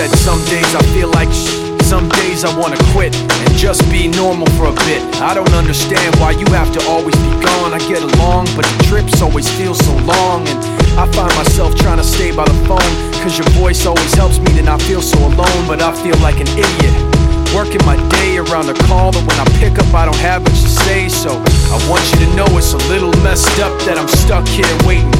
said some days I feel like sh- some days I wanna quit and just be normal for a bit. I don't understand why you have to always be gone. I get along, but the trips always feel so long. And I find myself trying to stay by the phone, cause your voice always helps me to not feel so alone. But I feel like an idiot. Working my day around the call, but when I pick up, I don't have much to say. So I want you to know it's a little messed up that I'm stuck here waiting.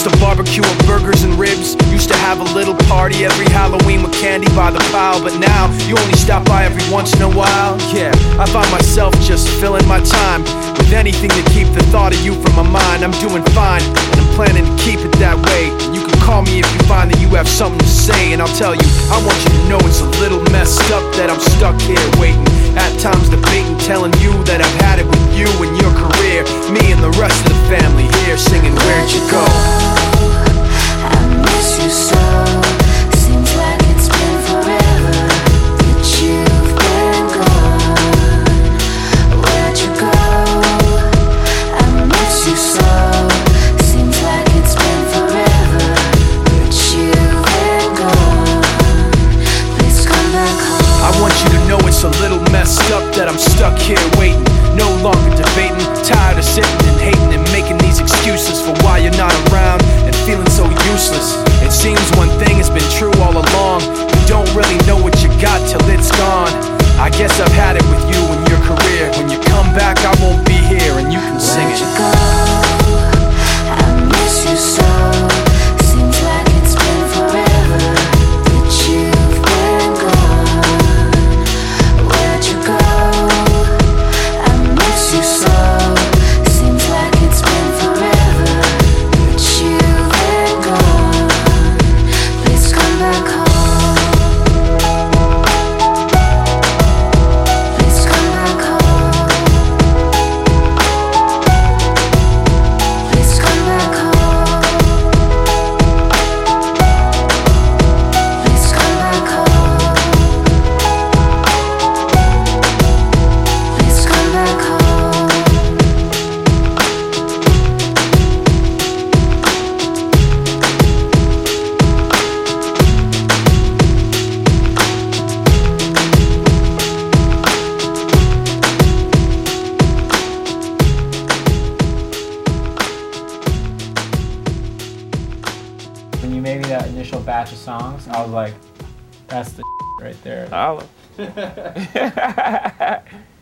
Used to barbecue with burgers and ribs. Used to have a little party every Halloween with candy by the pile. But now you only stop by every once in a while. Yeah, I find myself just filling my time with anything to keep the thought of you from my mind. I'm doing fine, and I'm planning to keep it that way. You can call me if you find that you have something to say, and I'll tell you. I want you to know it's a little messed up that I'm stuck here waiting. At times debating, telling you it's a little messed up that I'm stuck here waiting. No longer debating, tired of sitting and hating and making these excuses for why you're not around and feeling so useless. It seems one thing has been true all along. You don't really know what you got till it's gone. I guess I've had it initial batch of songs, I was like, that's the right there.